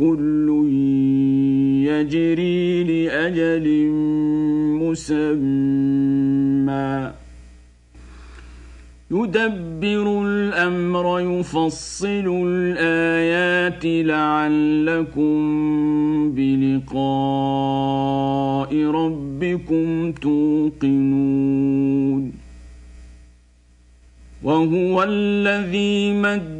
كل يجري لأجل مسمى. يدبر الأمر يفصل الآيات لعلكم بلقاء ربكم توقنون. وهو الذي مد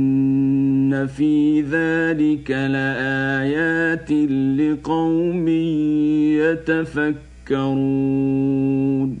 في ذلك لآيات لقوم يتفكرون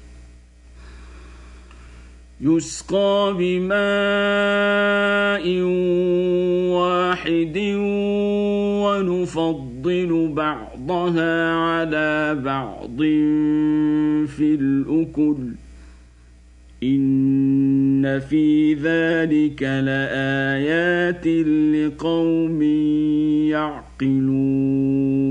يسقى بماء واحد ونفضل بعضها على بعض في الأكل إن في ذلك لآيات لقوم يعقلون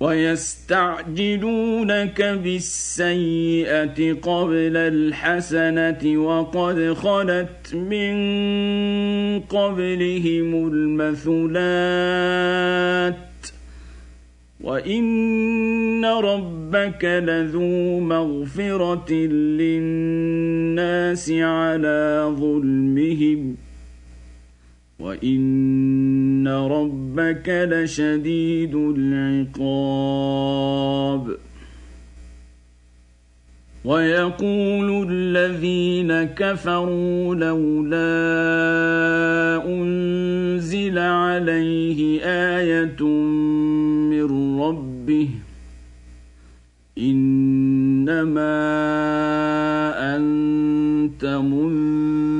ويستعجلونك بالسيئة قبل الحسنة وقد خلت من قبلهم المثلات وإن ربك لذو مغفرة للناس على ظلمهم وان ربك لشديد العقاب ويقول الذين كفروا لولا انزل عليه إيه من ربه انما انت منذر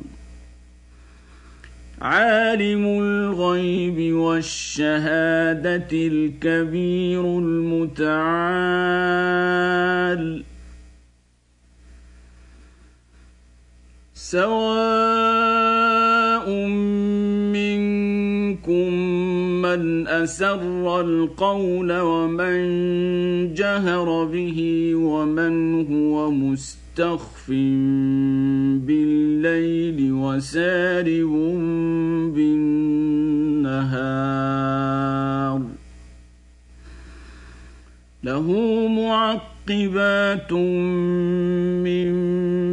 عالم الغيب والشهادة الكبير المتعال. سواء منكم من أسر القول ومن جهر به ومن هو مستخف بالليل وسارب بالنهار. له معقبات من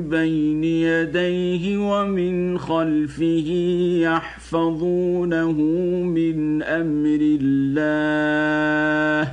بين يديه ومن خلفه يحفظونه من أمر الله.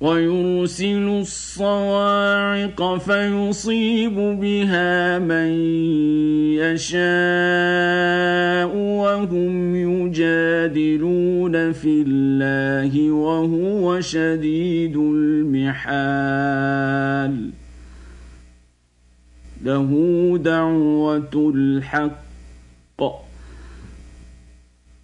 ويرسل الصواعق فيصيب بها من يشاء وهم يجادلون في الله وهو شديد المحال. له دعوة الحق.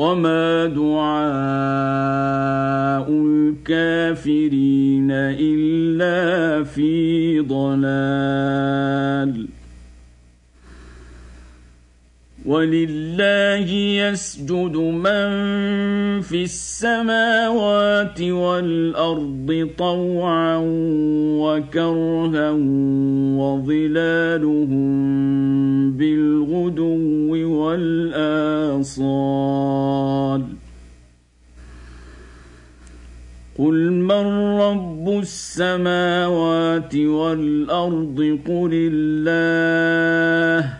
وما دعاء الكافرين الا في ضلال ولله يسجد من في السماوات والأرض طوعا وكرها وظلالهم بالغدو والآصال. قل من رب السماوات والأرض؟ قل الله.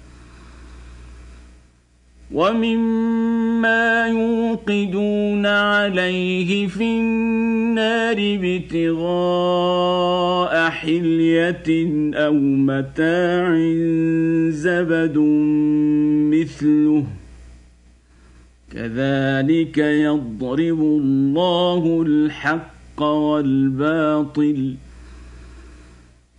ومما يوقدون عليه في النار ابتغاء حلية أو متاع زبد مثله كذلك يضرب الله الحق والباطل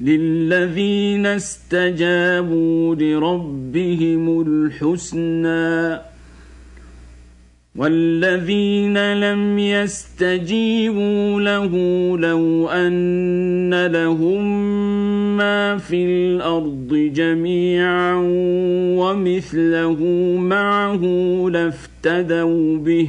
للذين استجابوا لربهم الحسنى والذين لم يستجيبوا له لو ان لهم ما في الأرض جميعا ومثله معه لافتدوا به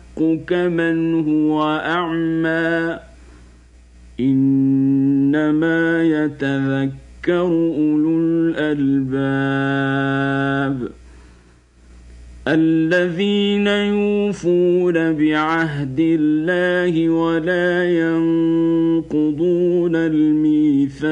كمن هو أعمى إنما يتذكر أولو الألباب الذين يوفون بعهد الله ولا ينقضون الميثاق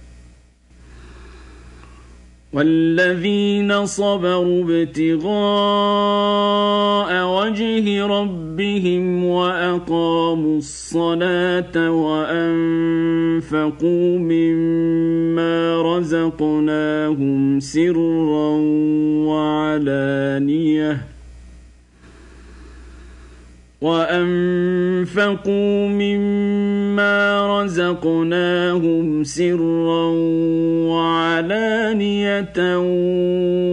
والذين صبروا ابتغاء وجه ربهم واقاموا الصلاه وانفقوا مما رزقناهم سرا وعلانيه وانفقوا مما رزقناهم سرا وعلانيه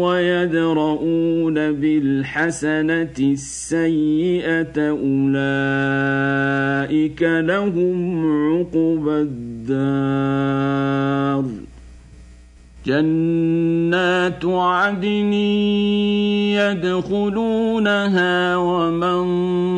ويدرؤون بالحسنه السيئه اولئك لهم عقبى الدار جنات عدن يدخلونها ومن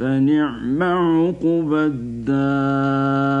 فنعم عقبى الدار.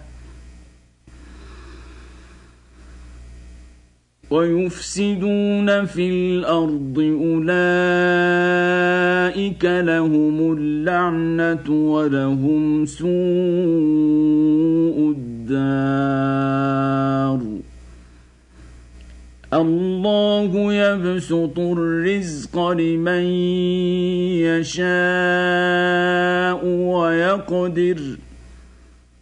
ويفسدون في الأرض أولئك لهم اللعنة ولهم سوء الدار. الله يبسط الرزق لمن يشاء ويقدر.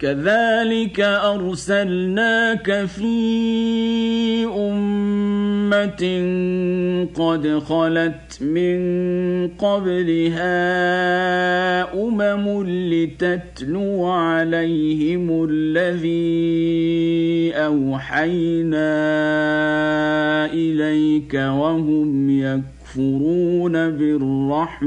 كذلك أرسلناك في أمة قد خلت من قبلها أمم لتتلو عليهم الذي أوحينا إليك وهم يكفرون بالرحمن.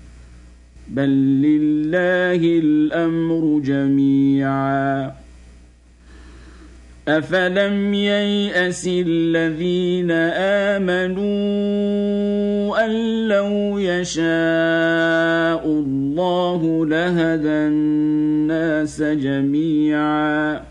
بل لله الأمر جميعا. افلم يياس الذين امنوا ان لو يشاء الله لهدى الناس جميعا.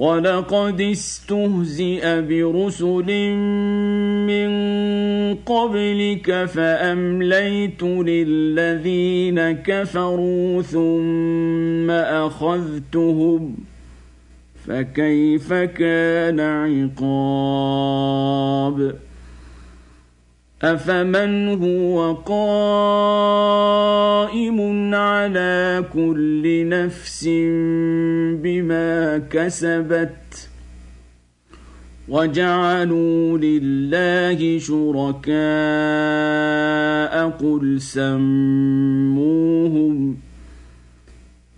ولقد استهزئ برسل من قبلك فامليت للذين كفروا ثم اخذتهم فكيف كان عقاب افمن هو قائم على كل نفس بما كسبت وجعلوا لله شركاء قل سموهم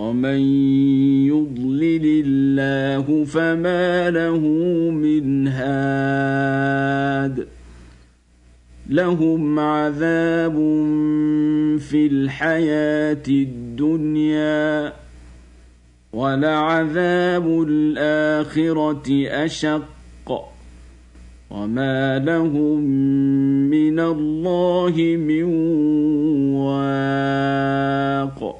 ومن يضلل الله فما له من هاد لهم عذاب في الحياة الدنيا ولعذاب الآخرة أشق وما لهم من الله من واق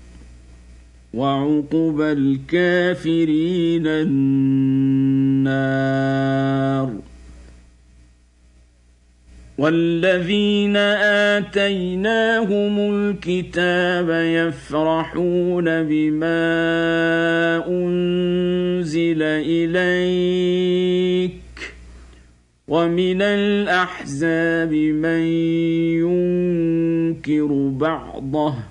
وعقبى الكافرين النار. والذين آتيناهم الكتاب يفرحون بما أنزل إليك. ومن الأحزاب من ينكر بعضه.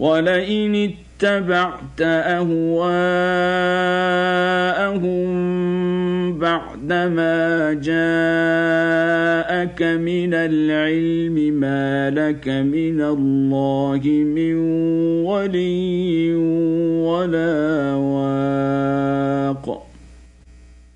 ولئن اتبعت أهواءهم بعدما جاءك من العلم ما لك من الله من ولي ولا واق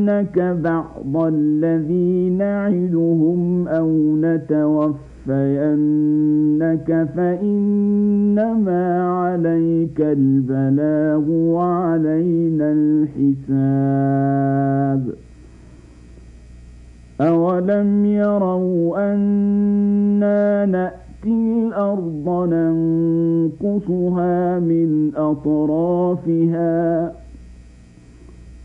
نرينك بعض الذي نعدهم أو نتوفينك فإنما عليك البلاغ وعلينا الحساب. أولم يروا أنا نأتي الأرض ننقصها من أطرافها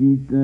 الكتاب.